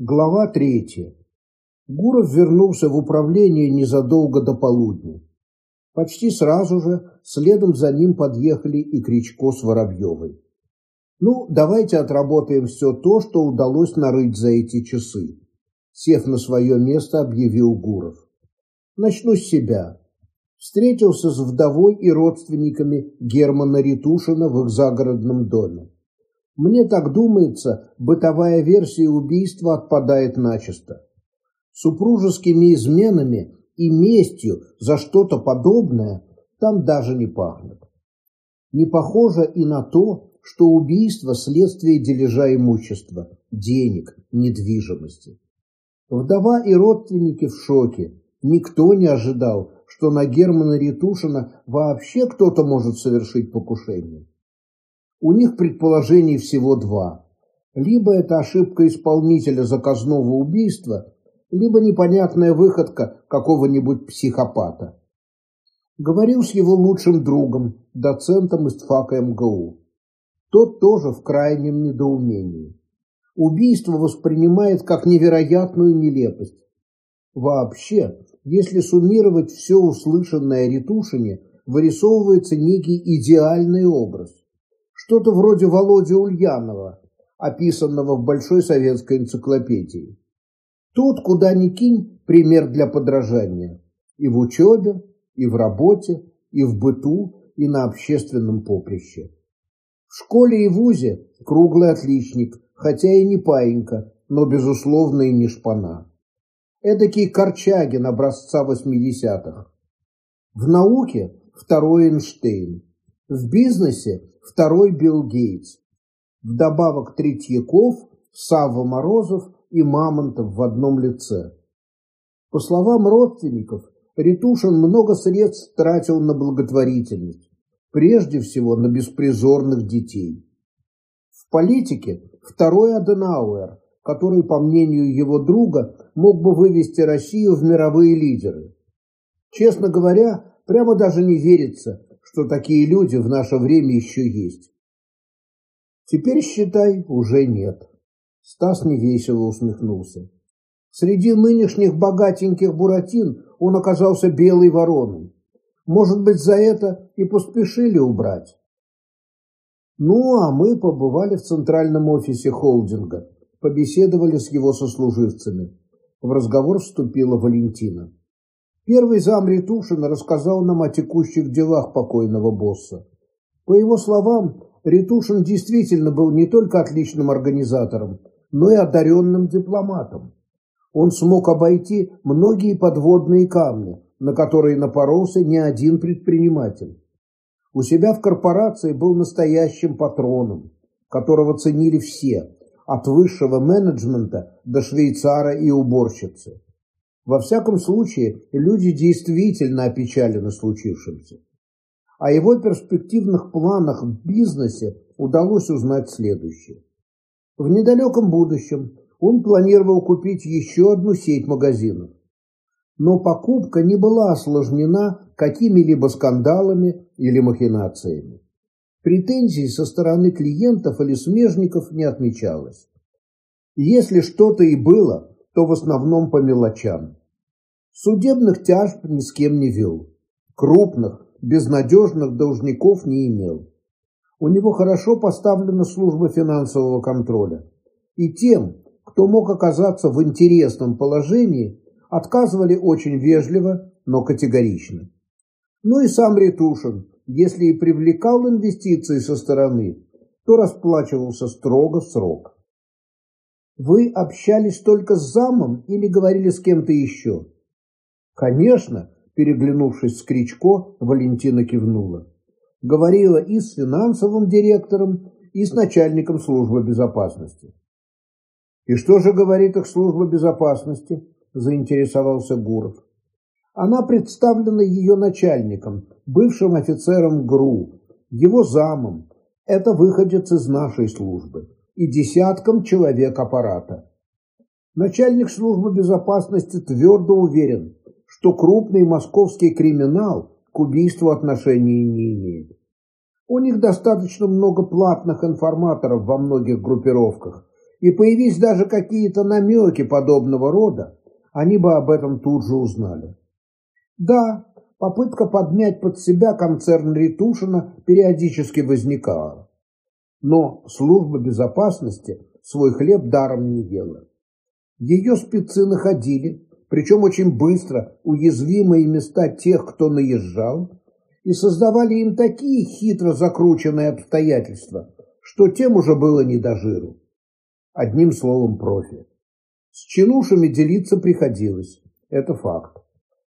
Глава третья. Гуров вернулся в управление незадолго до полудня. Почти сразу же следом за ним подъехали и Кричко с Воробьевой. Ну, давайте отработаем все то, что удалось нарыть за эти часы. Сев на свое место, объявил Гуров. Начну с себя. Встретился с вдовой и родственниками Германа Ритушина в их загородном доме. Мне так думается, бытовая версия убийства отпадает начисто. Супружескими изменами и местью за что-то подобное там даже не пахнет. Не похоже и на то, что убийство – следствие дележа имущества, денег, недвижимости. Вдова и родственники в шоке. Никто не ожидал, что на Германа Ритушина вообще кто-то может совершить покушение. У них предположений всего два. Либо это ошибка исполнителя заказного убийства, либо непонятная выходка какого-нибудь психопата. Говорил с его лучшим другом, доцентом из ФАКа МГУ. Тот тоже в крайнем недоумении. Убийство воспринимает как невероятную нелепость. Вообще, если суммировать все услышанное о Ретушине, вырисовывается некий идеальный образ. Что-то вроде Володи Ульянова, описанного в Большой советской энциклопедии. Тут, куда ни кинь, пример для подражания. И в учебе, и в работе, и в быту, и на общественном поприще. В школе и вузе круглый отличник, хотя и не паинька, но, безусловно, и не шпана. Эдакий Корчагин образца 80-х. В науке второй Эйнштейн. В бизнесе второй Билл Гейтс. Вдобавок Третьяков, Савва Морозов и Мамонтов в одном лице. По словам родственников, Ретушин много средств тратил на благотворительность, прежде всего на беспризорных детей. В политике второй Аденауэр, который, по мнению его друга, мог бы вывести Россию в мировые лидеры. Честно говоря, прямо даже не верится, что такие люди в наше время еще есть. Теперь, считай, уже нет. Стас невесело усмехнулся. Среди нынешних богатеньких буратин он оказался белой вороной. Может быть, за это и поспешили убрать. Ну, а мы побывали в центральном офисе холдинга, побеседовали с его сослуживцами. В разговор вступила Валентина. Первый зам Ретушина рассказал нам о текущих делах покойного босса. По его словам, Ретушин действительно был не только отличным организатором, но и одаренным дипломатом. Он смог обойти многие подводные камни, на которые напоролся не один предприниматель. У себя в корпорации был настоящим патроном, которого ценили все, от высшего менеджмента до швейцара и уборщицы. Во всяком случае, люди действительно опечалены случившимся. О его перспективных планах в бизнесе удалось узнать следующее. В недалеком будущем он планировал купить еще одну сеть магазинов. Но покупка не была осложнена какими-либо скандалами или махинациями. Претензий со стороны клиентов или смежников не отмечалось. Если что-то и было, то в основном по мелочам. Судебных тяжб ни с кем не вел. Крупных, безнадежных должников не имел. У него хорошо поставлена служба финансового контроля. И тем, кто мог оказаться в интересном положении, отказывали очень вежливо, но категорично. Ну и сам Ретушин, если и привлекал инвестиции со стороны, то расплачивался строго в срок. Вы общались только с замом или говорили с кем-то еще? Конечно, переглянувшись с Кричко, Валентина кивнула говорила и с финансовым директором, и с начальником службы безопасности. «И что же говорит их служба безопасности?» – заинтересовался Гуров. Она представлена ее начальником, бывшим офицером ГРУ, его замом. Это выходец из нашей службы и десятком человек аппарата. Начальник службы безопасности твердо уверен, что крупный московский криминал к убийству отношения не имеет. У них достаточно много платных информаторов во многих группировках, и появились даже какие-то намеки подобного рода, они бы об этом тут же узнали. Да, попытка подмять под себя концерн Ритушина периодически возникала. Но служба безопасности свой хлеб даром не ела. Ее спецы находили, причем очень быстро, уязвимые места тех, кто наезжал, и создавали им такие хитро закрученные обстоятельства, что тем уже было не до жиру. Одним словом, профи. С чинушами делиться приходилось, это факт.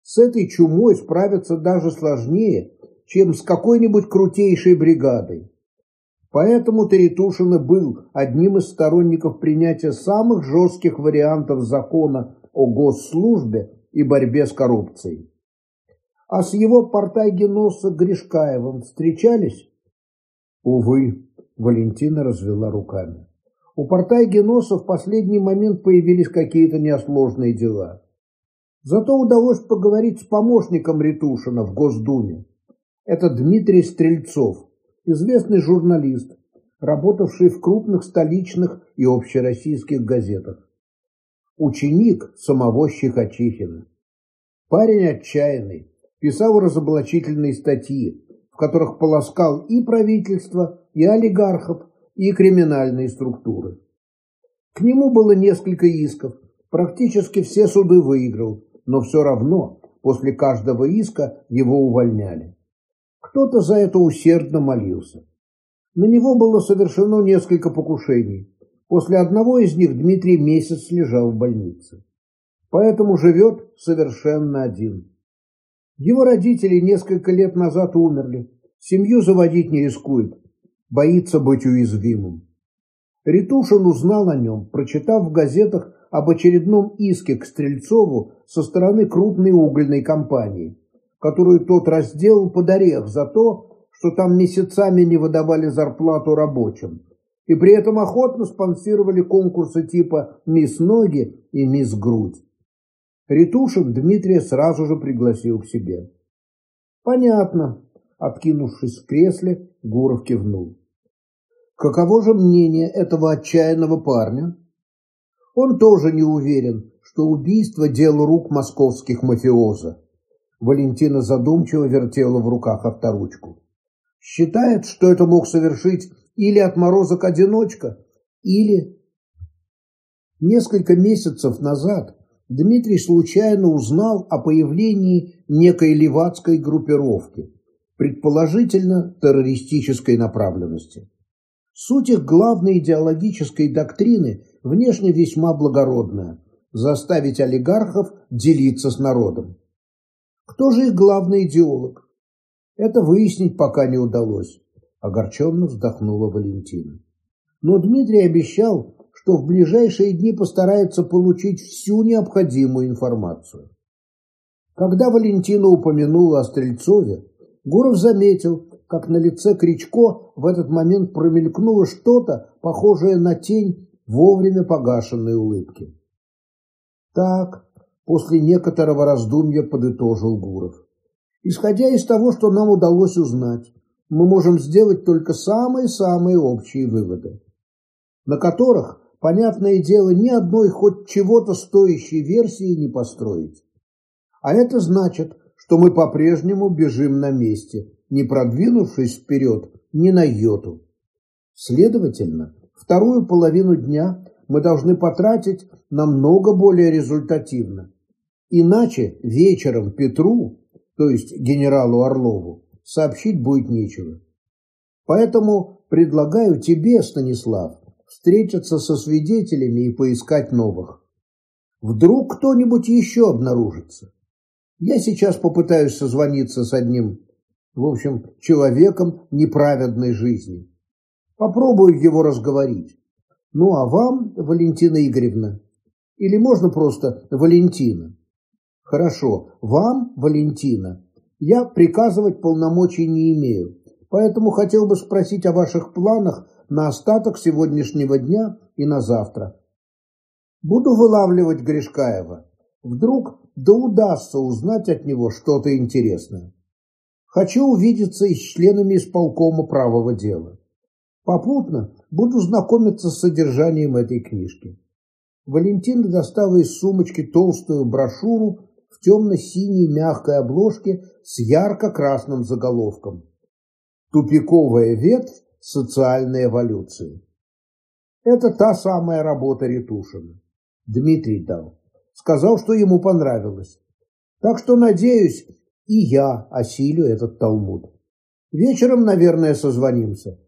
С этой чумой справиться даже сложнее, чем с какой-нибудь крутейшей бригадой. Поэтому Теретушин был одним из сторонников принятия самых жестких вариантов закона о госслужбе и борьбе с коррупцией. А с его портайгеноса Гришкаевым встречались? Увы, Валентина развела руками. У Портайгеноса в последний момент появились какие-то неосложные дела. Зато удалось поговорить с помощником Ретушина в Госдуме. Это Дмитрий Стрельцов, известный журналист, работавший в крупных столичных и общероссийских газетах. Ученик самого Щекочихина. Парень отчаянный, писал разоблачительные статьи, в которых полоскал и правительство, и олигархов, и криминальные структуры. К нему было несколько исков, практически все суды выиграл, но все равно после каждого иска его увольняли. Кто-то за это усердно молился. На него было совершено несколько покушений. После одного из них Дмитрий месяц лежал в больнице. Поэтому живет совершенно один. Его родители несколько лет назад умерли. Семью заводить не рискует. Боится быть уязвимым. Ритушин узнал о нем, прочитав в газетах об очередном иске к Стрельцову со стороны крупной угольной компании, которую тот разделал под орех за то, что там месяцами не выдавали зарплату рабочим, и при этом охотно спонсировали конкурсы типа «Мисс Ноги» и «Мисс Грудь». Ритушин Дмитрия сразу же пригласил к себе. «Понятно», — откинувшись в кресле, Гуров кивнул. «Каково же мнение этого отчаянного парня?» Он тоже не уверен, что убийство – дело рук московских мафиоза. Валентина задумчиво вертела в руках авторучку. Считает, что это мог совершить или отморозок-одиночка, или... Несколько месяцев назад Дмитрий случайно узнал о появлении некой левацкой группировки, предположительно террористической направленности. Суть их главной идеологической доктрины внешне весьма благородная – заставить олигархов делиться с народом. Кто же их главный идеолог? Это выяснить пока не удалось, огорченно вздохнула Валентина. Но Дмитрий обещал, что в ближайшие дни постарается получить всю необходимую информацию. Когда Валентина упомянула о Стрельцове, Гуров заметил, как на лице Кричко в этот момент промелькнуло что-то, похожее на тень вовремя погашенной улыбки. Так, после некоторого раздумья подытожил Гуров. Исходя из того, что нам удалось узнать, мы можем сделать только самые-самые общие выводы, на которых, понятное дело, ни одной хоть чего-то стоящей версии не построить. А это значит, что мы по-прежнему бежим на месте, не продвинувшись вперед ни на йоту. Следовательно, вторую половину дня мы должны потратить намного более результативно. Иначе вечером Петру, то есть генералу Орлову, сообщить будет нечего. Поэтому предлагаю тебе, Станислав, встретиться со свидетелями и поискать новых. Вдруг кто-нибудь еще обнаружится. Я сейчас попытаюсь созвониться с одним, в общем, человеком неправедной жизни. Попробую его разговорить. Ну а вам, Валентина Игоревна, или можно просто Валентина? Хорошо, вам, Валентина, я приказывать полномочий не имею, поэтому хотел бы спросить о ваших планах на остаток сегодняшнего дня и на завтра. Буду вылавливать Гришкаева. Вдруг да удастся узнать от него что-то интересное. Хочу увидеться и с членами исполкома правого дела. Попутно буду знакомиться с содержанием этой книжки. Валентина достала из сумочки толстую брошюру темно-синей мягкой обложке с ярко-красным заголовком «Тупиковая ветвь социальной эволюции». Это та самая работа Ретушина. Дмитрий дал. Сказал, что ему понравилось. Так что, надеюсь, и я осилю этот талмуд. Вечером, наверное, созвонимся.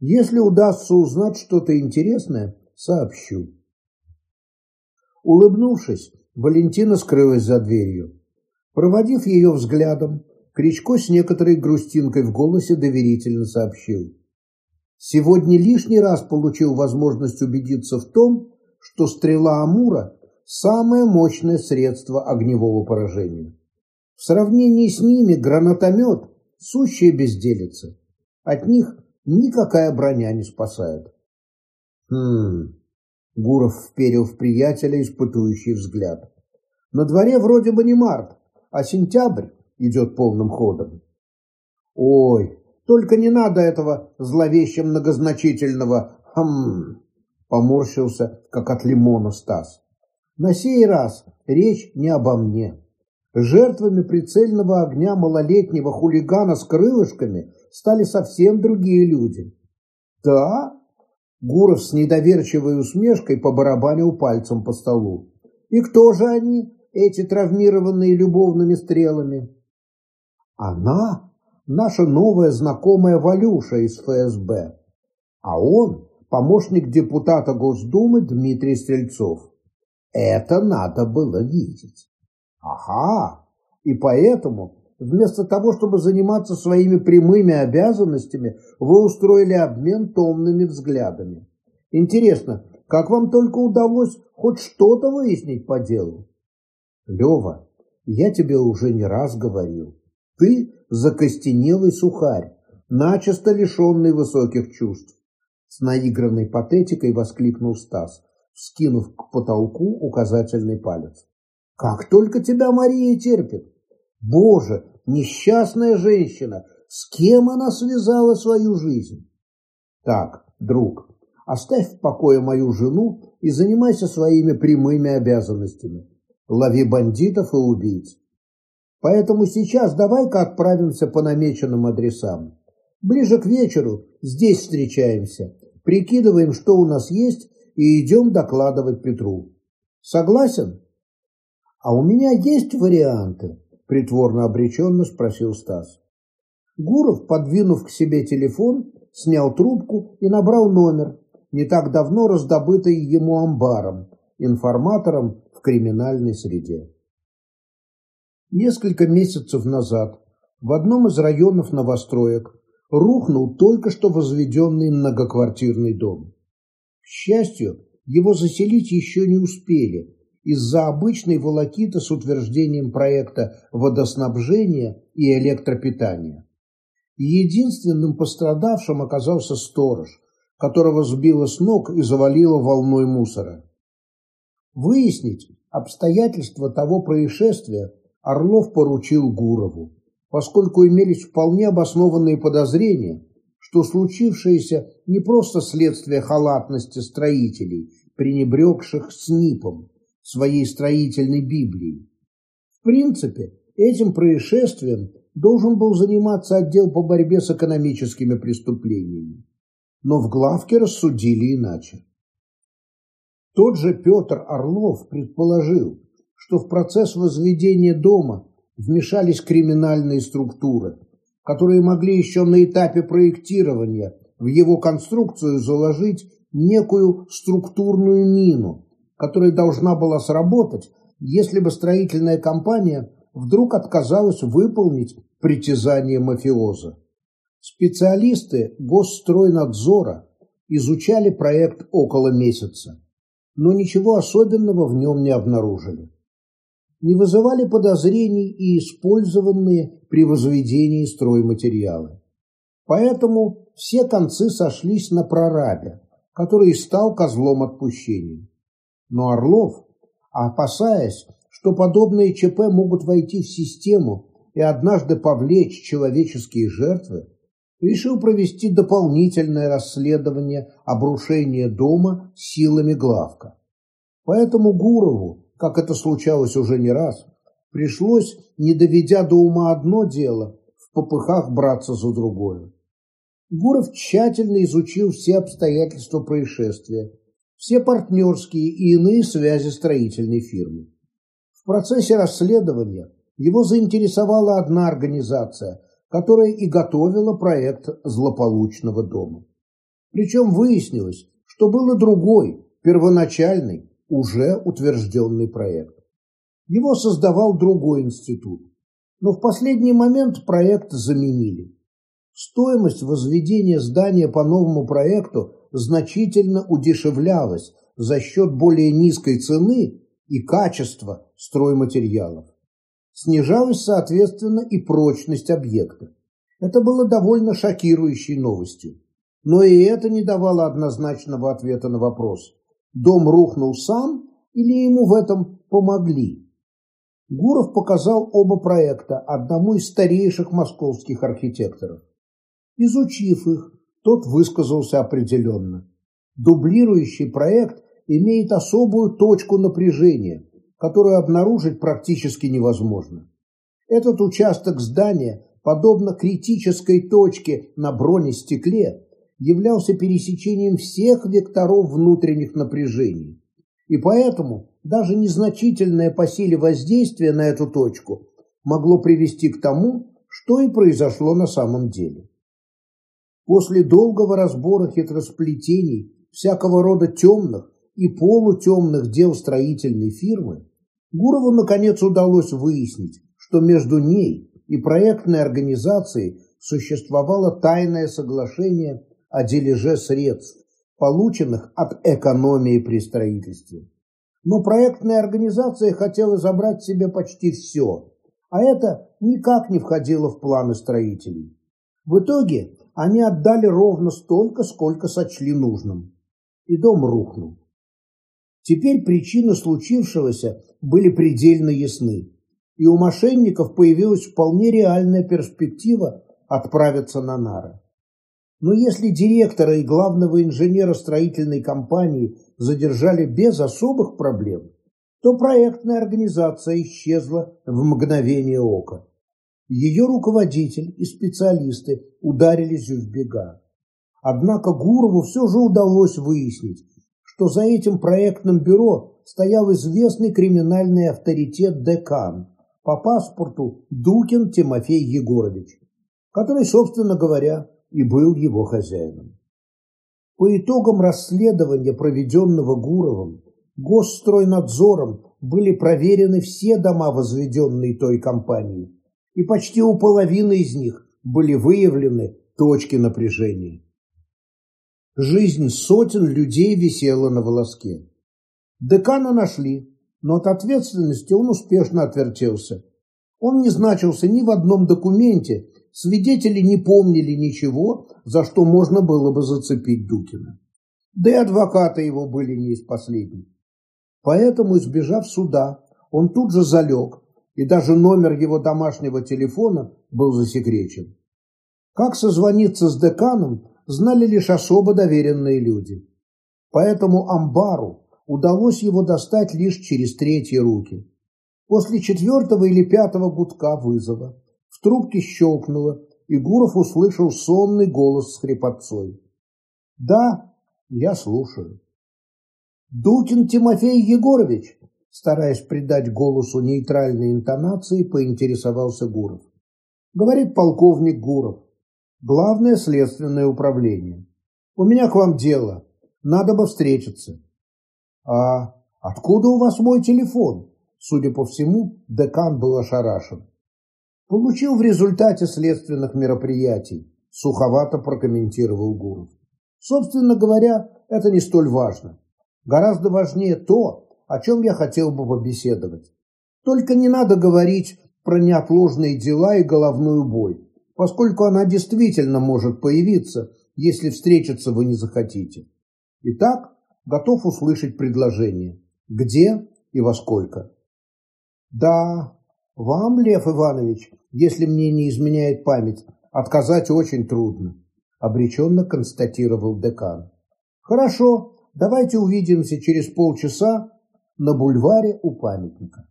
Если удастся узнать что-то интересное, сообщу. Улыбнувшись, Валентина скрылась за дверью. Проводив ее взглядом, Кричко с некоторой грустинкой в голосе доверительно сообщил. Сегодня лишний раз получил возможность убедиться в том, что стрела Амура – самое мощное средство огневого поражения. В сравнении с ними гранатомет – сущая безделица. От них никакая броня не спасает. Хм, Гуров вперил в приятеля испытующий взгляд. На дворе вроде бы не март, а сентябрь идет полным ходом. Ой, только не надо этого зловеще многозначительного «хм», поморщился, как от лимона Стас. На сей раз речь не обо мне. Жертвами прицельного огня малолетнего хулигана с крылышками стали совсем другие люди. Да, Гуров с недоверчивой усмешкой побарабанил пальцем по столу. И кто же они, эти травмированные любовными стрелами? Она наша новая знакомая Валюша из ФСБ, а он помощник депутата Госдумы Дмитрий Стрельцов. Это надо было видеть. Ага, и поэтому Вместо того, чтобы заниматься своими прямыми обязанностями, вы устроили обмен томными взглядами. Интересно, как вам только удалось хоть что-то выяснить по делу? Лева, я тебе уже не раз говорил. Ты закостенелый сухарь, начисто лишенный высоких чувств. С наигранной патетикой воскликнул Стас, вскинув к потолку указательный палец. Как только тебя Мария терпит! Боже, несчастная женщина, с кем она связала свою жизнь? Так, друг, оставь в покое мою жену и занимайся своими прямыми обязанностями. Лови бандитов и убийц. Поэтому сейчас давай-ка отправимся по намеченным адресам. Ближе к вечеру здесь встречаемся, прикидываем, что у нас есть, и идем докладывать Петру. Согласен? А у меня есть варианты притворно обреченно спросил Стас. Гуров, подвинув к себе телефон, снял трубку и набрал номер, не так давно раздобытый ему амбаром, информатором в криминальной среде. Несколько месяцев назад в одном из районов новостроек рухнул только что возведенный многоквартирный дом. К счастью, его заселить еще не успели, из-за обычной волокиты с утверждением проекта водоснабжения и электропитания. Единственным пострадавшим оказался сторож, которого сбило с ног и завалило волной мусора. Выяснить обстоятельства того происшествия Орлов поручил Гурову, поскольку имелись вполне обоснованные подозрения, что случившееся не просто следствие халатности строителей, пренебрегших СНИПом, своей строительной Библии. В принципе, этим происшествием должен был заниматься отдел по борьбе с экономическими преступлениями. Но в главке рассудили иначе. Тот же Петр Орлов предположил, что в процесс возведения дома вмешались криминальные структуры, которые могли еще на этапе проектирования в его конструкцию заложить некую структурную мину, которая должна была сработать, если бы строительная компания вдруг отказалась выполнить притязание мафиоза. Специалисты Госстройнадзора изучали проект около месяца, но ничего особенного в нем не обнаружили. Не вызывали подозрений и использованные при возведении стройматериалы. Поэтому все концы сошлись на прорабе, который стал козлом отпущения. Но Орлов, опасаясь, что подобные ЧП могут войти в систему и однажды повлечь человеческие жертвы, решил провести дополнительное расследование обрушения дома силами главка. Поэтому Гурову, как это случалось уже не раз, пришлось, не доведя до ума одно дело, в попыхах браться за другое. Гуров тщательно изучил все обстоятельства происшествия, все партнерские и иные связи строительной фирмы. В процессе расследования его заинтересовала одна организация, которая и готовила проект злополучного дома. Причем выяснилось, что был и другой, первоначальный, уже утвержденный проект. Его создавал другой институт. Но в последний момент проект заменили. Стоимость возведения здания по новому проекту значительно удешевлялась за счет более низкой цены и качества стройматериалов. Снижалась, соответственно, и прочность объекта. Это было довольно шокирующей новостью. Но и это не давало однозначного ответа на вопрос, дом рухнул сам или ему в этом помогли. Гуров показал оба проекта одному из старейших московских архитекторов. Изучив их, тот высказался определенно. Дублирующий проект имеет особую точку напряжения, которую обнаружить практически невозможно. Этот участок здания, подобно критической точке на бронестекле, являлся пересечением всех векторов внутренних напряжений. И поэтому даже незначительное по силе воздействие на эту точку могло привести к тому, что и произошло на самом деле. После долгого разбора хитросплетений всякого рода темных и полутемных дел строительной фирмы, Гурову наконец удалось выяснить, что между ней и проектной организацией существовало тайное соглашение о дележе средств, полученных от экономии при строительстве. Но проектная организация хотела забрать себе почти все, а это никак не входило в планы строителей. В итоге они отдали ровно столько, сколько сочли нужным. И дом рухнул. Теперь причины случившегося были предельно ясны, и у мошенников появилась вполне реальная перспектива отправиться на нары. Но если директора и главного инженера строительной компании задержали без особых проблем, то проектная организация исчезла в мгновение ока. Ее руководитель и специалисты ударились в бега. Однако Гурову все же удалось выяснить, что за этим проектным бюро стоял известный криминальный авторитет декан по паспорту Дукин Тимофей Егорович, который, собственно говоря, и был его хозяином. По итогам расследования, проведенного Гуровым, Госстройнадзором были проверены все дома, возведенные той компанией, и почти у половины из них были выявлены точки напряжения. Жизнь сотен людей висела на волоске. Декана нашли, но от ответственности он успешно отвертелся. Он не значился ни в одном документе, свидетели не помнили ничего, за что можно было бы зацепить Дукина. Да и адвокаты его были не из последних. Поэтому, избежав суда, он тут же залег, и даже номер его домашнего телефона был засекречен. Как созвониться с деканом, знали лишь особо доверенные люди. Поэтому Амбару удалось его достать лишь через третьи руки. После четвертого или пятого гудка вызова в трубке щелкнуло, и Гуров услышал сонный голос с хрипотцой. «Да, я слушаю». «Дукин Тимофей Егорович!» Стараясь придать голосу нейтральной интонации, поинтересовался Гуров. Говорит полковник Гуров. Главное следственное управление. У меня к вам дело. Надо бы встретиться. А откуда у вас мой телефон? Судя по всему, декан был ошарашен. Получил в результате следственных мероприятий, суховато прокомментировал Гуров. Собственно говоря, это не столь важно. Гораздо важнее то, о чем я хотел бы побеседовать. Только не надо говорить про неотложные дела и головную боль, поскольку она действительно может появиться, если встретиться вы не захотите. Итак, готов услышать предложение. Где и во сколько? Да, вам, Лев Иванович, если мне не изменяет память, Отказать очень трудно, обреченно констатировал декан. Хорошо, давайте увидимся через полчаса на бульваре у памятника.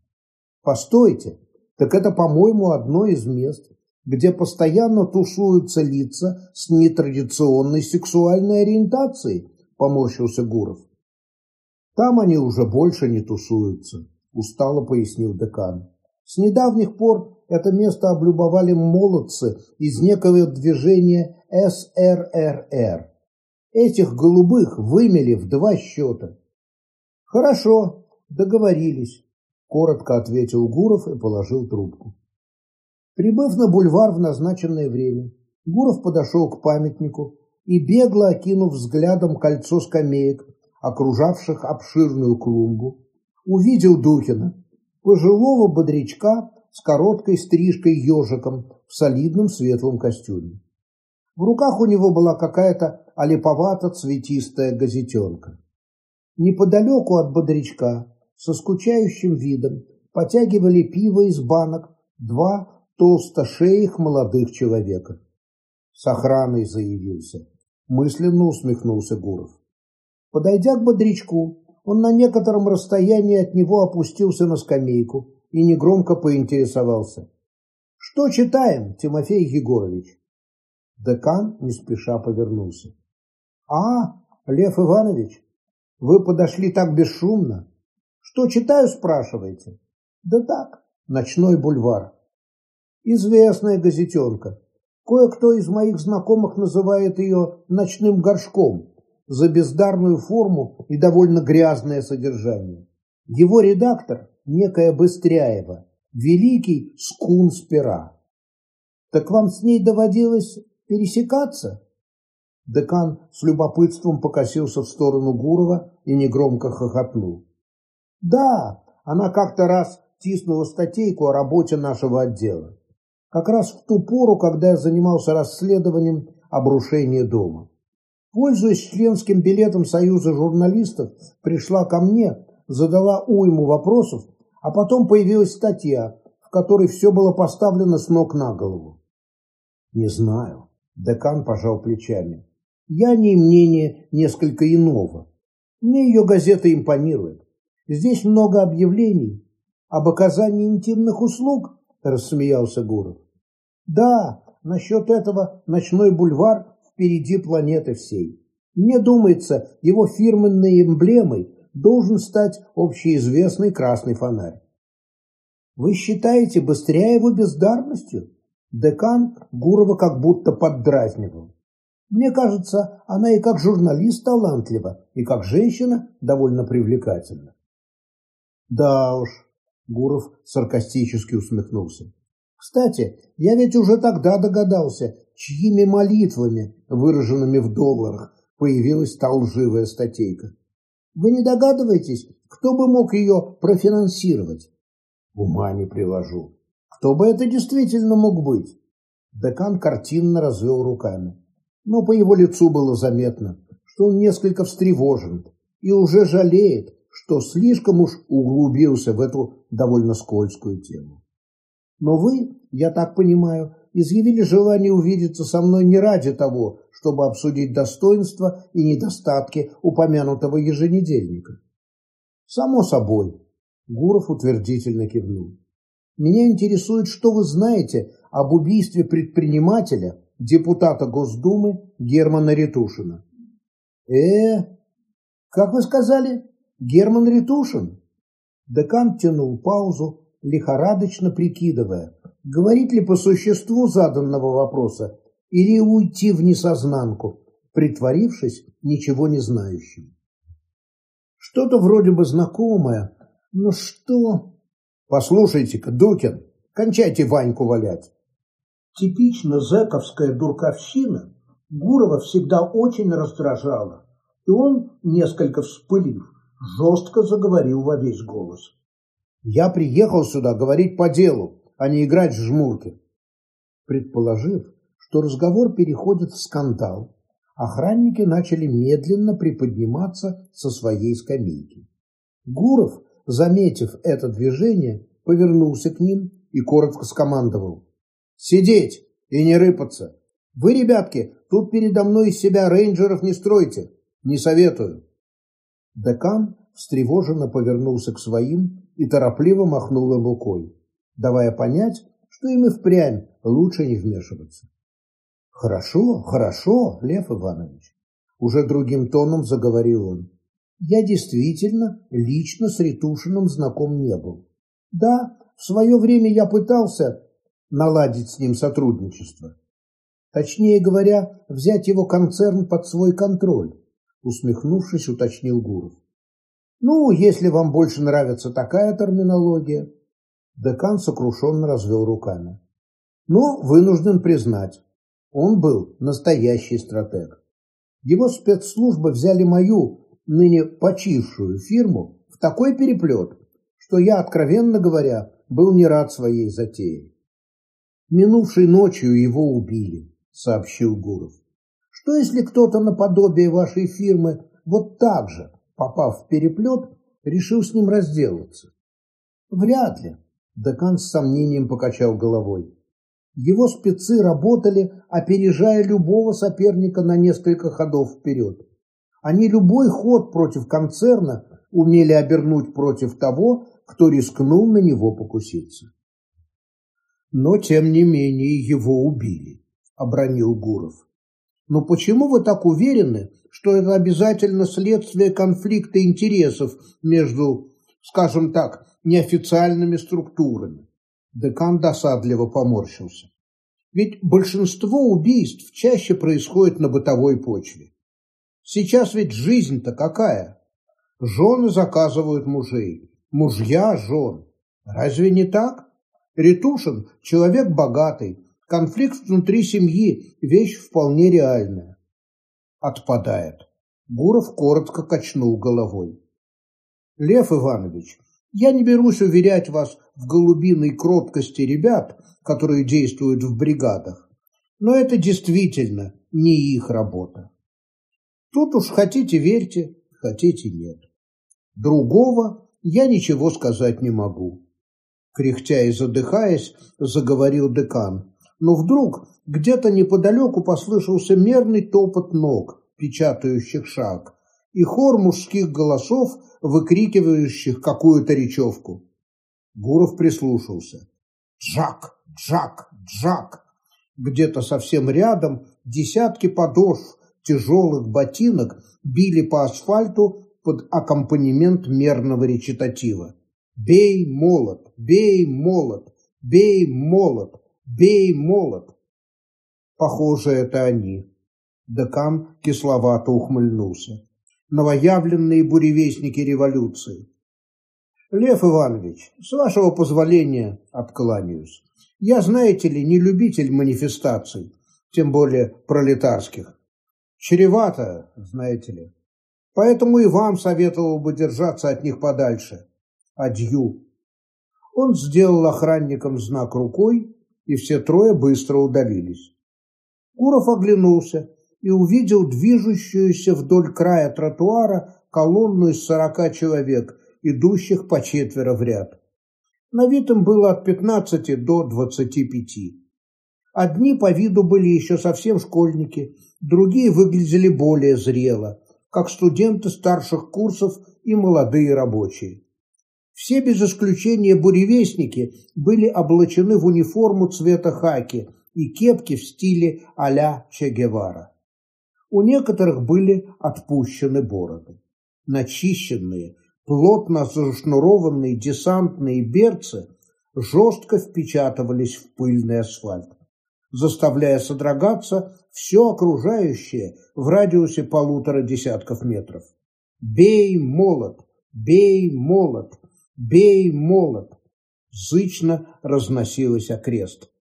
Постойте, так это, по-моему, одно из мест, где постоянно тусуются лица с нетрадиционной сексуальной ориентацией, поморщился Гуров. Там они уже больше не тусуются, устало пояснил декан. С недавних пор это место облюбовали молодцы из некого движения СРРР. Этих голубых вымели в два счета. Хорошо, договорились, коротко ответил Гуров и положил трубку. Прибыв на бульвар в назначенное время, Гуров подошел к памятнику и, бегло окинув взглядом кольцо скамеек, окружавших обширную клумбу, увидел Духина, пожилого бодрячка с короткой стрижкой ежиком в солидном светлом костюме. В руках у него была какая-то олиповато-цветистая газетенка. Неподалеку от бодрячка со скучающим видом потягивали пиво из банок два толстошеих молодых человека. С охраной заявился. Мысленно усмехнулся Гуров. Подойдя к бодрячку, он на некотором расстоянии от него опустился на скамейку и негромко поинтересовался. «Что читаем, Тимофей Егорович?» Декан не спеша повернулся. «А, Лев Иванович, вы подошли так бесшумно. Что читаю, спрашиваете?» «Да так, ночной бульвар». «Известная газетенка. Кое-кто из моих знакомых называет ее ночным горшком за бездарную форму и довольно грязное содержание. Его редактор, некая Быстряева, великий скунс пера. Так вам с ней доводилось пересекаться? Декан с любопытством покосился в сторону Гурова и негромко хохотнул. Да, она как-то раз тиснула статейку о работе нашего отдела. Как раз в ту пору, когда я занимался расследованием обрушения дома. Пользуясь членским билетом Союза журналистов, пришла ко мне, задала уйму вопросов, а потом появилась статья, в которой все было поставлено с ног на голову. Не знаю. Декан пожал плечами. Я не мнение несколько иного. Мне ее газета импонирует. Здесь много объявлений об оказании интимных услуг, рассмеялся Гуров. Да, насчет этого ночной бульвар впереди планеты всей. Мне думается, его фирменной эмблемой должен стать общеизвестный красный фонарь. Вы считаете быстрее его бездарностью? Декан Гурова как будто поддразнивал. Мне кажется, она и как журналист талантлива, и как женщина довольно привлекательна. Да уж, Гуров саркастически усмехнулся. Кстати, я ведь уже тогда догадался, чьими молитвами, выраженными в долларах, появилась та лживая статейка. Вы не догадываетесь, кто бы мог ее профинансировать? Ума не приложу. Кто бы это действительно мог быть? Декан картинно развел руками. Но по его лицу было заметно, что он несколько встревожен и уже жалеет, что слишком уж углубился в эту довольно скользкую тему. Но вы, я так понимаю, изъявили желание увидеться со мной не ради того, чтобы обсудить достоинства и недостатки упомянутого еженедельника. Само собой, Гуров утвердительно кивнул. Меня интересует, что вы знаете об убийстве предпринимателя, депутата Госдумы Германа Ретушина. Э, как вы сказали, Герман Ретушин? Декан тянул паузу, лихорадочно прикидывая, говорить ли по существу заданного вопроса или уйти в несознанку, притворившись ничего не знающим. Что-то вроде бы знакомое, но что... Послушайте-ка, Дукин, кончайте Ваньку валять. Типично зэковская дурковщина Гурова всегда очень раздражала, и он, несколько вспылив, жестко заговорил во весь голос. Я приехал сюда говорить по делу, а не играть в жмурки. Предположив, что разговор переходит в скандал, охранники начали медленно приподниматься со своей скамейки. Гуров, заметив это движение, повернулся к ним и коротко скомандовал. «Сидеть! И не рыпаться. Вы, ребятки, тут передо мной из себя рейнджеров не стройте. Не советую. Декан встревоженно повернулся к своим и торопливо махнул им рукой, давая понять, что им и впрямь лучше не вмешиваться. «Хорошо, хорошо, Лев Иванович», – уже другим тоном заговорил он. «Я действительно лично с Ретушиным знаком не был. Да, в свое время я пытался наладить с ним сотрудничество. Точнее говоря, взять его концерн под свой контроль, усмехнувшись, уточнил Гуров. Ну, если вам больше нравится такая терминология. Декан сокрушенно развел руками. Но вынужден признать, он был настоящий стратег. Его спецслужбы взяли мою, ныне почившую фирму в такой переплет, что я, откровенно говоря, был не рад своей затее. Минувшей ночью его убили, сообщил Гуров. Что если кто-то наподобие вашей фирмы вот так же, попав в переплет, решил с ним разделаться? Вряд ли, Декан с сомнением покачал головой. Его спецы работали, опережая любого соперника на несколько ходов вперед. Они любой ход против концерна умели обернуть против того, кто рискнул на него покуситься. Но, тем не менее, его убили, обронил Гуров. Но почему вы так уверены, что это обязательно следствие конфликта интересов между, скажем так, неофициальными структурами? Декан досадливо поморщился. Ведь большинство убийств чаще происходит на бытовой почве. Сейчас ведь жизнь-то какая? Жены заказывают мужей, мужья жен. Разве не так? Ретушин – человек богатый, конфликт внутри семьи – вещь вполне реальная. Отпадает. Гуров коротко качнул головой. Лев Иванович, я не берусь уверять вас в голубиной кроткости ребят, которые действуют в бригадах, но это действительно не их работа. Тут уж хотите верьте, хотите нет. Другого я ничего сказать не могу. Кряхтя и задыхаясь, заговорил декан. Но вдруг где-то неподалеку послышался мерный топот ног, печатающих шаг, и хор мужских голосов, выкрикивающих какую-то речевку. Гуров прислушался. «Джак! Джак! Джак!» Где-то совсем рядом десятки подошв тяжелых ботинок били по асфальту под аккомпанемент мерного речитатива. «Бей молот! Бей молот! Бей молот! Бей молот!» Похоже, это они. Декан кисловато ухмыльнулся новоявленные буревестники революции. Лев Иванович, с вашего позволения откланяюсь. Я, знаете ли, не любитель манифестаций, тем более пролетарских. Чревато, знаете ли. Поэтому и вам советовал бы держаться от них подальше. Адью. Он сделал охранникам знак рукой, и все трое быстро удалились. Гуров оглянулся и увидел движущуюся вдоль края тротуара колонну из сорока человек, идущих по четверо в ряд. На вид им было от пятнадцати до двадцати пяти. Одни по виду были еще совсем школьники, другие выглядели более зрело, как студенты старших курсов и молодые рабочие. Все без исключения буревестники были облачены в униформу цвета хаки и кепки в стиле а-ля Че Гевара. У некоторых были отпущены бороды. Начищенные, плотно зашнурованные десантные берцы жестко впечатывались в пыльный асфальт, заставляя содрогаться все окружающее в радиусе полутора десятков метров. «Бей, молот! Бей, молот! Бей, молот!» Зычно разносилось окрест.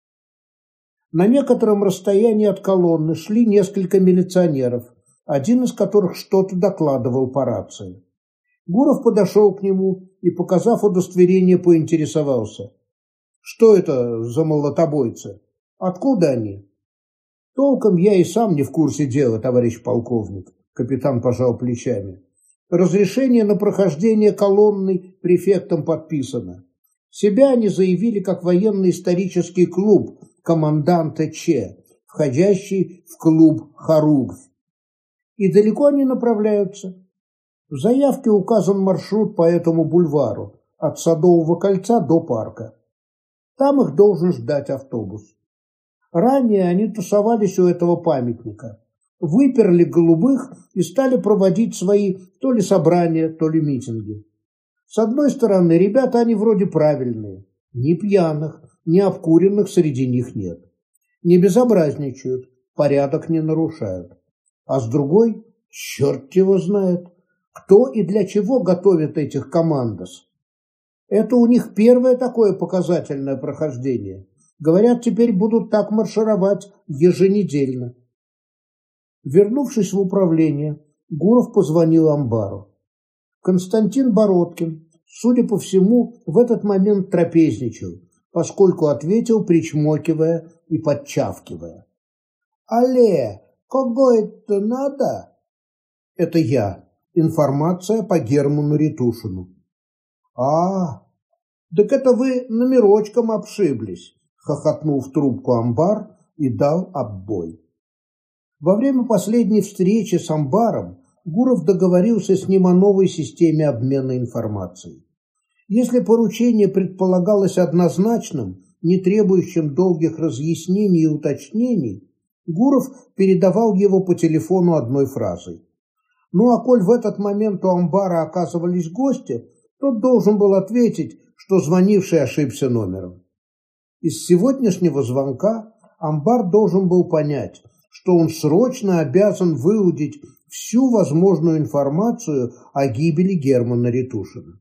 На некотором расстоянии от колонны шли несколько милиционеров, один из которых что-то докладывал по рации. Гуров подошел к нему и, показав удостоверение, поинтересовался. «Что это за молотобойцы? Откуда они?» «Толком я и сам не в курсе дела, товарищ полковник», – капитан пожал плечами. «Разрешение на прохождение колонны префектом подписано. Себя они заявили как военно-исторический клуб, команданта Че, входящий в клуб Харугв. И далеко они направляются. В заявке указан маршрут по этому бульвару, от Садового кольца до парка. Там их должен ждать автобус. Ранее они тусовались у этого памятника, выперли голубых и стали проводить свои то ли собрания, то ли митинги. С одной стороны, ребята они вроде правильные, ни пьяных, ни обкуренных среди них нет. Не безобразничают, порядок не нарушают. А с другой, черт его знает, кто и для чего готовит этих командос. Это у них первое такое показательное прохождение. Говорят, теперь будут так маршировать еженедельно. Вернувшись в управление, Гуров позвонил Амбару. Константин Бородкин, судя по всему, в этот момент трапезничал, поскольку ответил, причмокивая и подчавкивая. «Але, кого это надо?» «Это я. Информация по Герману Ретушину». «А, так это вы номерочком обшиблись», — хохотнул в трубку амбар и дал оббой. Во время последней встречи с амбаром Гуров договорился с ним о новой системе обмена информацией. Если поручение предполагалось однозначным, не требующим долгих разъяснений и уточнений, Гуров передавал его по телефону одной фразой. Ну а коль в этот момент у амбара оказывались гости, тот должен был ответить, что звонивший ошибся номером. Из сегодняшнего звонка амбар должен был понять, что он срочно обязан выудить всю возможную информацию о гибели Германа Ретушина.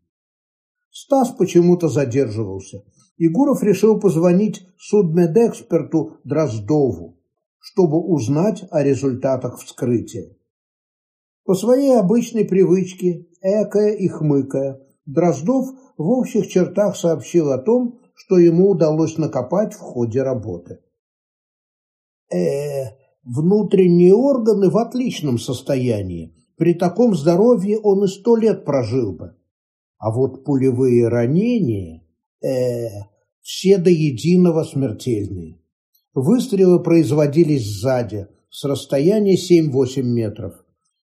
Стас почему-то задерживался. Егоров решил позвонить судмедэксперту Дроздову, чтобы узнать о результатах вскрытия. По своей обычной привычке, экая и хмыкая, Дроздов в общих чертах сообщил о том, что ему удалось накопать в ходе работы. э Внутренние органы в отличном состоянии. При таком здоровье он и сто лет прожил бы. А вот пулевые ранения, э, все до единого смертельные. Выстрелы производились сзади, с расстояния 7-8 метров.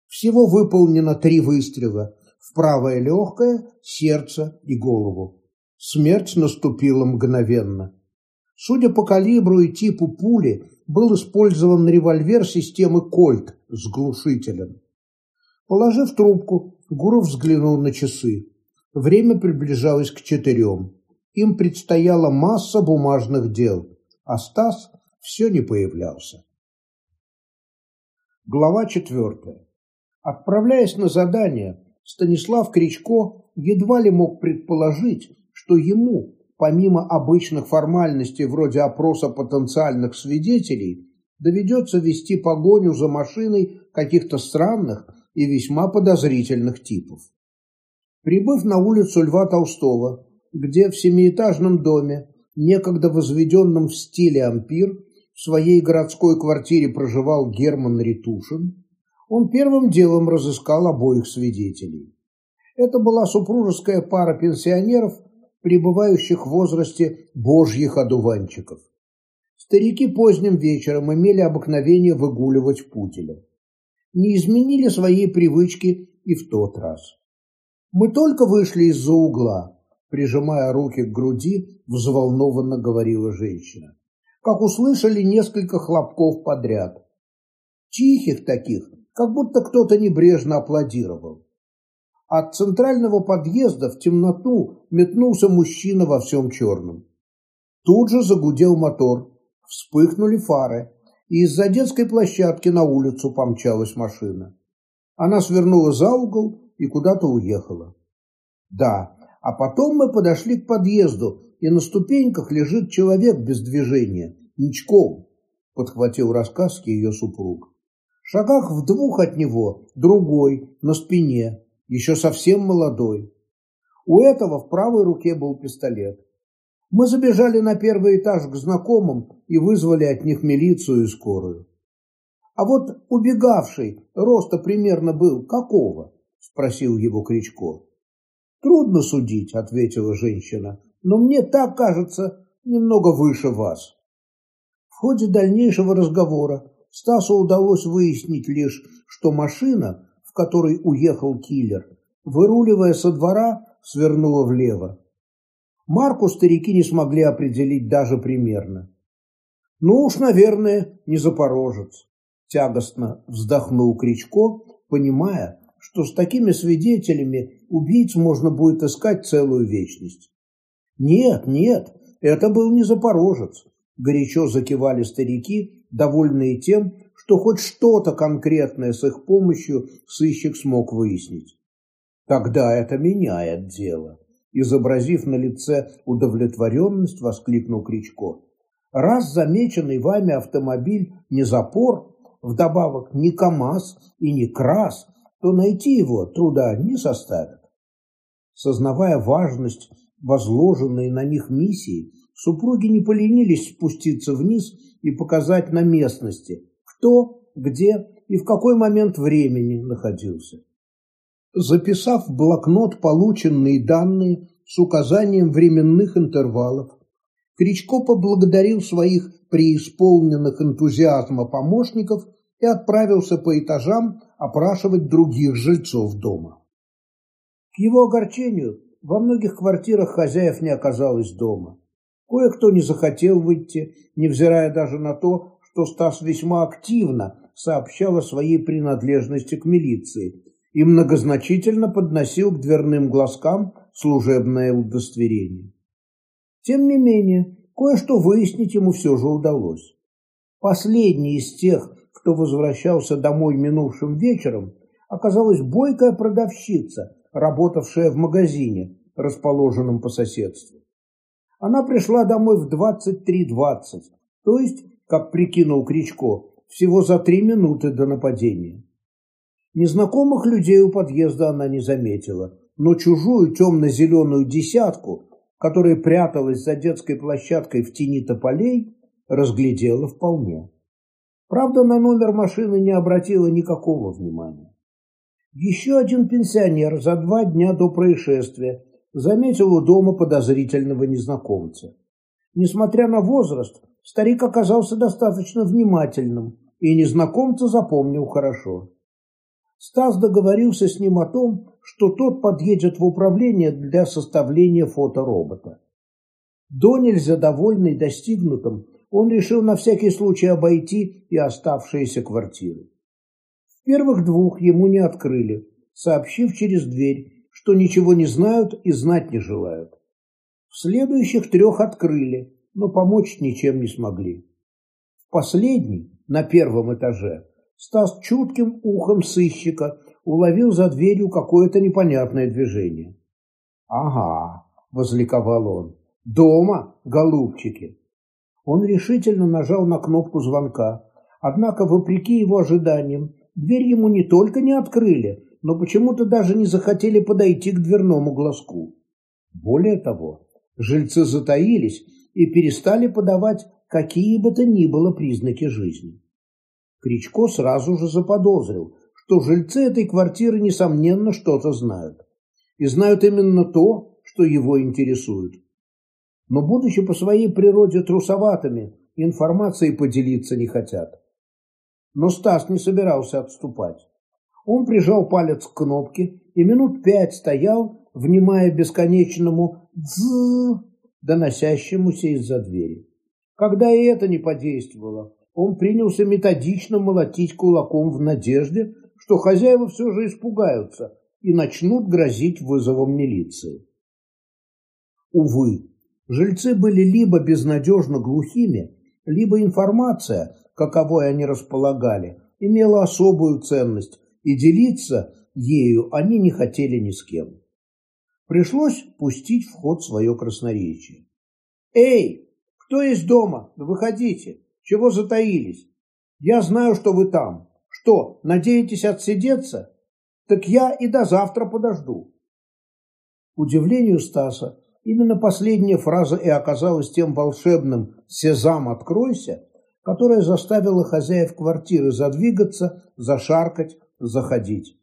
Всего выполнено три выстрела в правое легкое, сердце и голову. Смерть наступила мгновенно. Судя по калибру и типу пули, был использован револьвер системы «Кольт» с глушителем. Положив трубку, Гуров взглянул на часы. Время приближалось к четырем. Им предстояла масса бумажных дел, а Стас все не появлялся. Глава четвертая. Отправляясь на задание, Станислав Кричко едва ли мог предположить, что ему, помимо обычных формальностей вроде опроса потенциальных свидетелей, доведется вести погоню за машиной каких-то странных и весьма подозрительных типов. Прибыв на улицу Льва Толстого, где в семиэтажном доме, некогда возведенном в стиле ампир, в своей городской квартире проживал Герман Ритушин, он первым делом разыскал обоих свидетелей. Это была супружеская пара пенсионеров, пребывающих в возрасте божьих одуванчиков. Старики поздним вечером имели обыкновение выгуливать путеля. Не изменили своей привычки и в тот раз. Мы только вышли из-за угла, прижимая руки к груди, взволнованно говорила женщина. Как услышали несколько хлопков подряд. Тихих таких, как будто кто-то небрежно аплодировал. От центрального подъезда в темноту метнулся мужчина во всем черном. Тут же загудел мотор, вспыхнули фары, и из-за детской площадки на улицу помчалась машина. Она свернула за угол и куда-то уехала. Да, а потом мы подошли к подъезду, и на ступеньках лежит человек без движения, ничком, подхватил рассказ ее супруг. В шагах в двух от него другой, на спине, еще совсем молодой. У этого в правой руке был пистолет. Мы забежали на первый этаж к знакомым и вызвали от них милицию и скорую. А вот убегавший роста примерно был какого? Спросил его Кричко. Трудно судить, ответила женщина, но мне так кажется немного выше вас. В ходе дальнейшего разговора Стасу удалось выяснить лишь, что машина, в которой уехал киллер, выруливая со двора, свернула влево. Марку старики не смогли определить даже примерно. Ну уж, наверное, не запорожец. Тягостно вздохнул Кричко, понимая, что с такими свидетелями убийц можно будет искать целую вечность. Нет, нет, это был не запорожец. Горячо закивали старики, довольные тем, что хоть что-то конкретное с их помощью сыщик смог выяснить. Тогда это меняет дело. Изобразив на лице удовлетворенность, воскликнул Кричко. Раз замеченный вами автомобиль не запор, вдобавок не КАМАЗ и не КРАС, то найти его труда не составит. Сознавая важность возложенной на них миссии, супруги не поленились спуститься вниз и показать на местности, кто, где и в какой момент времени находился. Записав в блокнот полученные данные с указанием временных интервалов, Кричко поблагодарил своих преисполненных энтузиазма помощников и отправился по этажам опрашивать других жильцов дома. К его огорчению во многих квартирах хозяев не оказалось дома. Кое-кто не захотел выйти, невзирая даже на то, что Стас весьма активно сообщал о своей принадлежности к милиции и многозначительно подносил к дверным глазкам служебное удостоверение. Тем не менее, кое-что выяснить ему все же удалось. Последний из тех, кто возвращался домой минувшим вечером, оказалась бойкая продавщица, работавшая в магазине, расположенном по соседству. Она пришла домой в 23.20, то есть, как прикинул Кричко, всего за три минуты до нападения. Незнакомых людей у подъезда она не заметила, но чужую темно-зеленую десятку, которая пряталась за детской площадкой в тени тополей, разглядела вполне. Правда, на номер машины не обратила никакого внимания. Еще один пенсионер за два дня до происшествия заметил у дома подозрительного незнакомца. Несмотря на возраст, старик оказался достаточно внимательным и незнакомца запомнил хорошо. Стас договорился с ним о том, что тот подъедет в управление для составления фоторобота. До нельзя довольный достигнутым, он решил на всякий случай обойти и оставшиеся квартиры. В первых двух ему не открыли, сообщив через дверь, что ничего не знают и знать не желают. В следующих трех открыли, но помочь ничем не смогли. В последний, на первом этаже, Стас чутким ухом сыщика уловил за дверью какое-то непонятное движение. «Ага», — возликовал он, — «дома, голубчики». Он решительно нажал на кнопку звонка, однако, вопреки его ожиданиям, дверь ему не только не открыли, но почему-то даже не захотели подойти к дверному глазку. Более того, жильцы затаились и перестали подавать какие бы то ни было признаки жизни. Кричко сразу же заподозрил, что жильцы этой квартиры, несомненно, что-то знают. И знают именно то, что его интересует. Но, будучи по своей природе трусоватыми, информацией поделиться не хотят. Но Стас не собирался отступать. Он прижал палец к кнопке и минут пять стоял, внимая бесконечному «дзз», доносящемуся из-за двери. Когда и это не подействовало, он принялся методично молотить кулаком в надежде, что хозяева все же испугаются и начнут грозить вызовом милиции. Увы, жильцы были либо безнадежно глухими, либо информация, каковой они располагали, имела особую ценность, и делиться ею они не хотели ни с кем. Пришлось пустить в ход свое красноречие. «Эй, кто есть дома? Выходите!» Чего затаились? Я знаю, что вы там. Что, надеетесь отсидеться? Так я и до завтра подожду. Удивлению Стаса, именно последняя фраза и оказалась тем волшебным «Сезам, откройся», которая заставила хозяев квартиры задвигаться, зашаркать, заходить.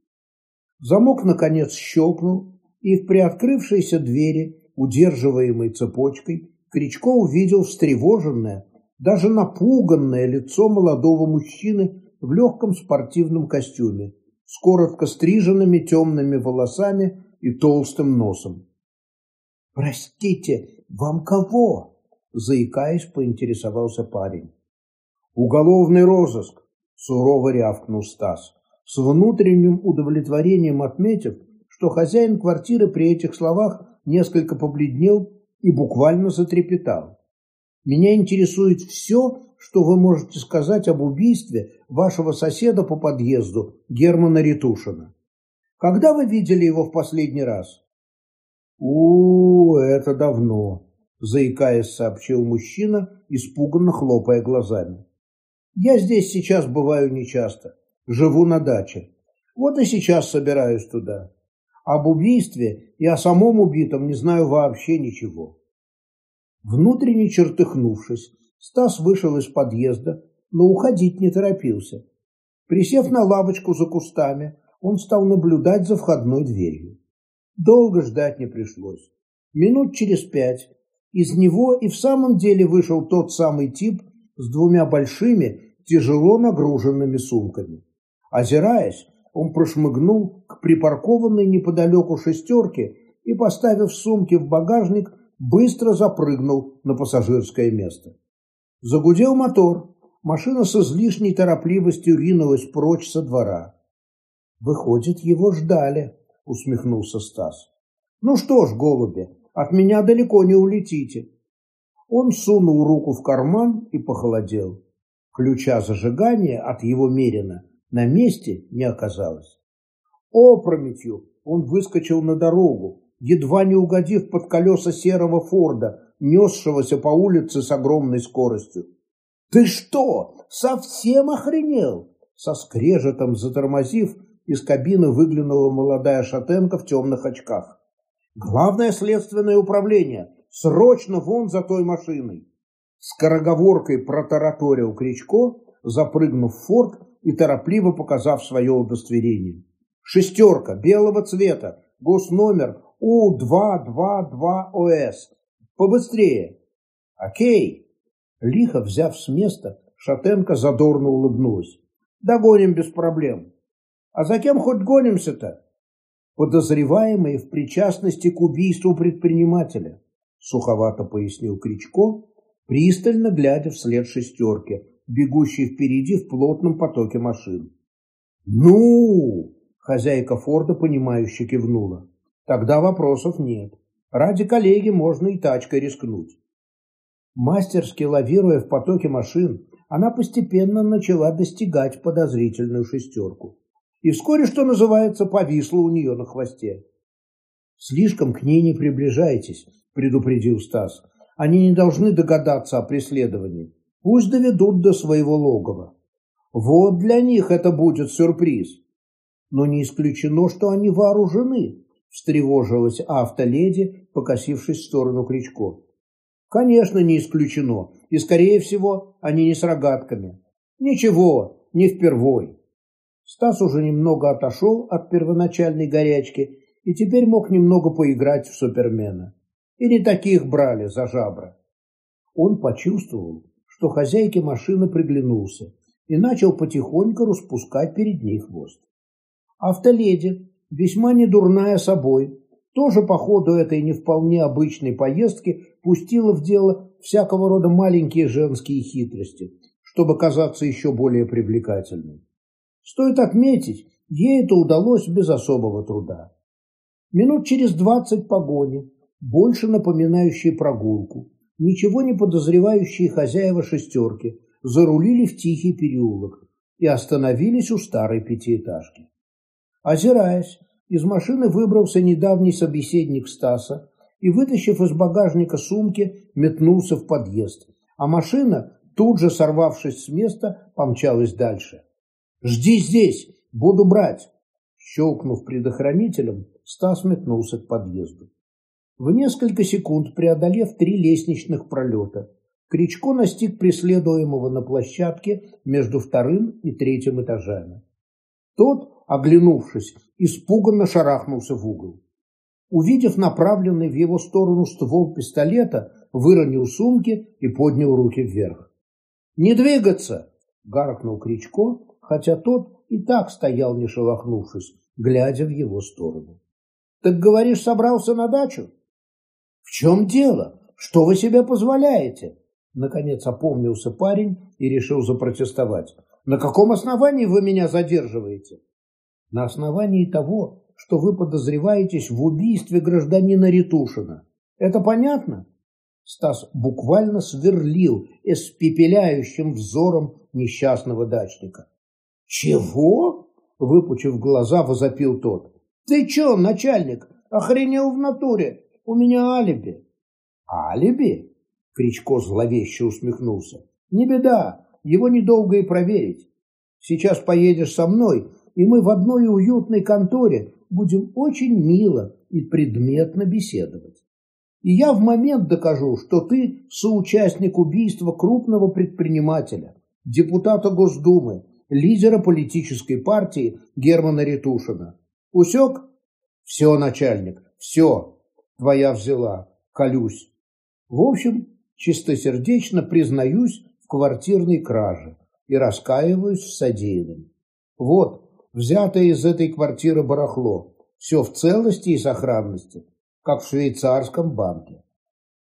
Замок, наконец, щелкнул, и в приоткрывшейся двери, удерживаемой цепочкой, Кричко увидел встревоженное, даже напуганное лицо молодого мужчины в легком спортивном костюме с коротко стриженными темными волосами и толстым носом. «Простите, вам кого?» – заикаясь, поинтересовался парень. «Уголовный розыск», – сурово рявкнул Стас, с внутренним удовлетворением отметив, что хозяин квартиры при этих словах несколько побледнел и буквально затрепетал. «Меня интересует все, что вы можете сказать об убийстве вашего соседа по подъезду Германа Ритушина. Когда вы видели его в последний раз?» «У, это давно», – заикаясь, сообщил мужчина, испуганно хлопая глазами. «Я здесь сейчас бываю нечасто, живу на даче. Вот и сейчас собираюсь туда. Об убийстве и о самом убитом не знаю вообще ничего». Внутренне чертыхнувшись, Стас вышел из подъезда, но уходить не торопился. Присев на лавочку за кустами, он стал наблюдать за входной дверью. Долго ждать не пришлось. Минут через пять из него и в самом деле вышел тот самый тип с двумя большими, тяжело нагруженными сумками. Озираясь, он прошмыгнул к припаркованной неподалеку шестерке и, поставив сумки в багажник, быстро запрыгнул на пассажирское место. Загудел мотор, машина с излишней торопливостью ринулась прочь со двора. Выходит, его ждали усмехнулся Стас. Ну что ж, голуби, от меня далеко не улетите. Он сунул руку в карман и похолодел. Ключа зажигания от его мерина на месте не оказалось. Опрометью он выскочил на дорогу, едва не угодив под колеса серого Форда, несшегося по улице с огромной скоростью. «Ты что, совсем охренел?» Со скрежетом затормозив, из кабины выглянула молодая шатенка в темных очках. «Главное следственное управление! Срочно вон за той машиной!» Скороговоркой протараторил Кричко, запрыгнув в форт и торопливо показав свое удостоверение. «Шестерка, белого цвета, госномер У-222ОС. Побыстрее!» «Окей!» Лихо взяв с места, Шатенко задорно улыбнулась. «Догоним без проблем. А за кем хоть гонимся-то? Подозреваемые в причастности к убийству предпринимателя, суховато пояснил Кричко, пристально глядя вслед шестерке, бегущей впереди в плотном потоке машин. «Ну!» – хозяйка Форда, понимающе кивнула. «Тогда вопросов нет. Ради коллеги можно и тачкой рискнуть». Мастерски лавируя в потоке машин, она постепенно начала достигать подозрительную шестерку и вскоре, что называется, повисла у нее на хвосте. «Слишком к ней не приближайтесь», – предупредил Стас. «Они не должны догадаться о преследовании. Пусть доведут до своего логова. Вот для них это будет сюрприз. Но не исключено, что они вооружены», – встревожилась автоледи, покосившись в сторону Кричко. «Конечно, не исключено, и, скорее всего, они не с рогатками. Ничего, не впервой». Стас уже немного отошел от первоначальной горячки и теперь мог немного поиграть в Супермена. И не таких брали за жабры. Он почувствовал, что хозяйке машины приглянулся и начал потихоньку распускать перед ней хвост. Автоледи, весьма недурная собой, тоже по ходу этой не вполне обычной поездки пустила в дело всякого рода маленькие женские хитрости, чтобы казаться еще более привлекательной. Стоит отметить, ей это удалось без особого труда. Минут через двадцать погони, больше напоминающие прогулку, ничего не подозревающие хозяева шестерки, зарулили в тихий переулок и остановились у старой пятиэтажки. Озираясь, из машины выбрался недавний собеседник Стаса и, вытащив из багажника сумки, метнулся в подъезд, а машина, тут же сорвавшись с места, помчалась дальше. «Жди здесь! Буду брать!» Щелкнув предохранителем, Стас метнулся к подъезду. В несколько секунд, преодолев три лестничных пролета, Кричко настиг преследуемого на площадке между вторым и третьим этажами. Тот, оглянувшись, испуганно шарахнулся в угол. Увидев направленный в его сторону ствол пистолета, выронил сумки и поднял руки вверх. «Не двигаться!» – гаркнул Кричко, хотя тот и так стоял, не шелохнувшись, глядя в его сторону. «Так, говоришь, собрался на дачу?» «В чем дело? Что вы себе позволяете?» Наконец опомнился парень и решил запротестовать. «На каком основании вы меня задерживаете?» «На основании того, что вы подозреваетесь в убийстве гражданина Ретушина. Это понятно?» Стас буквально сверлил испепеляющим взором несчастного дачника. «Чего?» – выпучив глаза, возопил тот. «Ты чё, начальник, охренел в натуре? У меня алиби». «Алиби?» – Кричко зловеще усмехнулся. «Не беда, его недолго и проверить. Сейчас поедешь со мной, и мы в одной уютной конторе будем очень мило и предметно беседовать. И я в момент докажу, что ты соучастник убийства крупного предпринимателя, депутата Госдумы, лидера политической партии Германа Ретушина. Усек? Все, начальник, все. Твоя взяла. Колюсь. В общем, чистосердечно признаюсь в квартирной краже и раскаиваюсь в содеянном. Вот, взятое из этой квартиры барахло. Все в целости и сохранности как в швейцарском банке.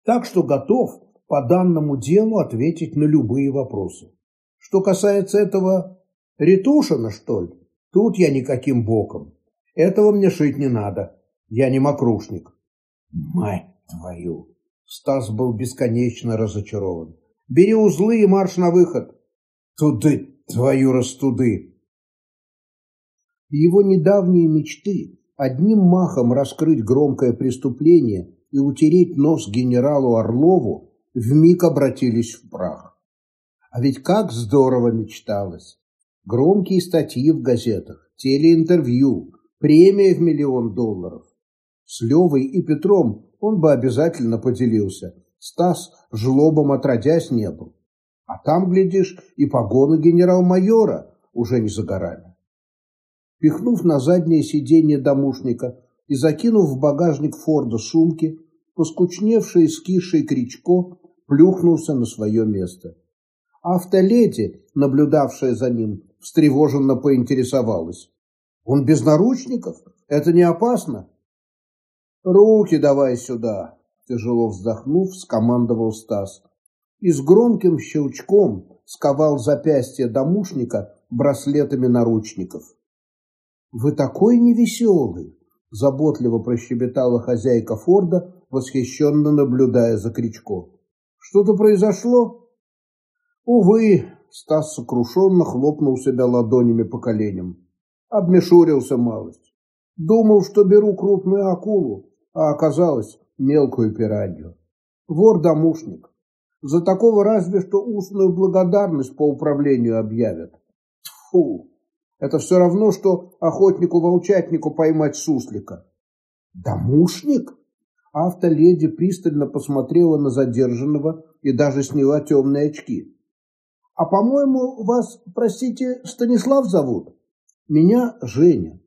Так что готов по данному делу ответить на любые вопросы. Что касается этого Ретушина, что ли, тут я никаким боком. Этого мне шить не надо. Я не мокрушник. Мать твою! Стас был бесконечно разочарован. Бери узлы и марш на выход. Туды, твою растуды. Его недавние мечты одним махом раскрыть громкое преступление и утереть нос генералу Орлову вмиг обратились в прах. А ведь как здорово мечталось! Громкие статьи в газетах, телеинтервью, премия в миллион долларов. С Левой и Петром он бы обязательно поделился. Стас жлобом отродясь не был. А там, глядишь, и погоны генерал-майора уже не за горами пихнув на заднее сиденье домушника и закинув в багажник Форда сумки, поскучневший и скисший Кричко плюхнулся на свое место. Автоледи, наблюдавшая за ним, встревоженно поинтересовалась. «Он без наручников? Это не опасно?» «Руки давай сюда!» Тяжело вздохнув, скомандовал Стас. И с громким щелчком сковал запястье домушника браслетами наручников. «Вы такой невеселый!» – заботливо прощебетала хозяйка Форда, восхищенно наблюдая за Кричко. «Что-то произошло?» «Увы!» – Стас сокрушенно хлопнул себя ладонями по коленям. Обмешурился малость. Думал, что беру крупную акулу, а оказалось мелкую пиранью. Вор-домушник. За такого разве что устную благодарность по управлению объявят. Фу! Это все равно, что охотнику-волчатнику поймать суслика. Домушник? Автоледи пристально посмотрела на задержанного и даже сняла темные очки. А, по-моему, вас, простите, Станислав зовут? Меня Женя.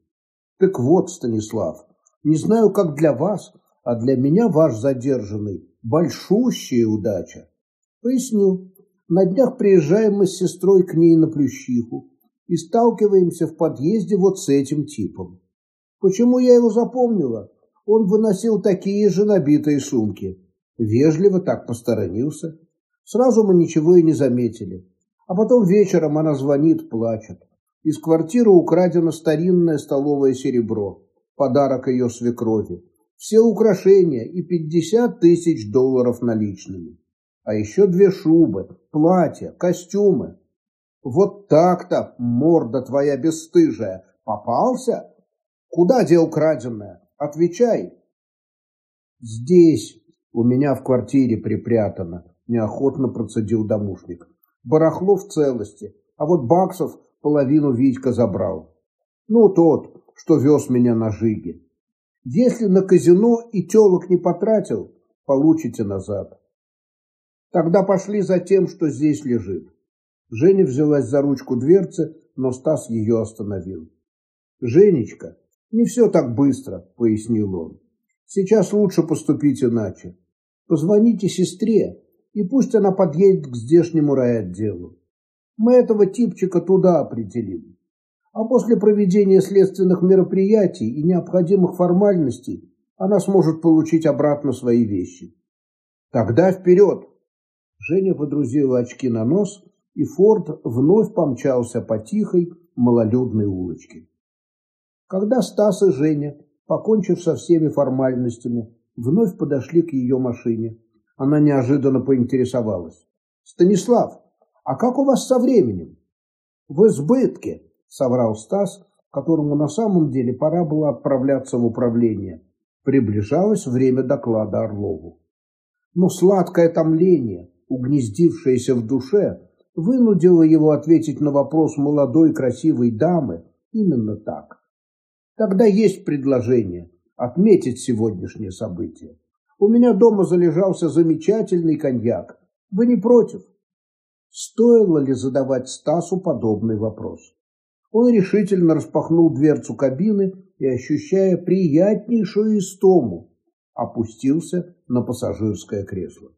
Так вот, Станислав, не знаю, как для вас, а для меня ваш задержанный – большущая удача. Поясню. На днях приезжаем мы с сестрой к ней на Плющиху и сталкиваемся в подъезде вот с этим типом. Почему я его запомнила? Он выносил такие же набитые сумки. Вежливо так посторонился. Сразу мы ничего и не заметили. А потом вечером она звонит, плачет. Из квартиры украдено старинное столовое серебро. Подарок ее свекрови. Все украшения и 50 тысяч долларов наличными. А еще две шубы, платья, костюмы. Вот так-то, морда твоя бесстыжая. Попался? Куда дел краденое? Отвечай. Здесь, у меня в квартире припрятано, неохотно процедил домушник. Барахло в целости, а вот баксов половину Витька забрал. Ну, тот, что вез меня на жиге. Если на казино и телок не потратил, получите назад. Тогда пошли за тем, что здесь лежит. Женя взялась за ручку дверцы, но Стас ее остановил. «Женечка, не все так быстро», — пояснил он. «Сейчас лучше поступить иначе. Позвоните сестре И пусть она подъедет к здешнему райотделу. Мы этого типчика туда определим. А после проведения следственных мероприятий и необходимых формальностей она сможет получить обратно свои вещи. Тогда вперед! Женя водрузила очки на нос, и Форд вновь помчался по тихой, малолюдной улочке. Когда Стас и Женя, покончив со всеми формальностями, вновь подошли к ее машине, она неожиданно поинтересовалась. «Станислав, а как у вас со временем?» «В избытке», — соврал Стас, которому на самом деле пора было отправляться в управление. Приближалось время доклада Орлову. Но сладкое томление, угнездившееся в душе, вынудило его ответить на вопрос молодой красивой дамы именно так. Тогда есть предложение отметить сегодняшнее событие. У меня дома залежался замечательный коньяк. Вы не против? Стоило ли задавать Стасу подобный вопрос? Он решительно распахнул дверцу кабины и, ощущая приятнейшую истому, опустился на пассажирское кресло.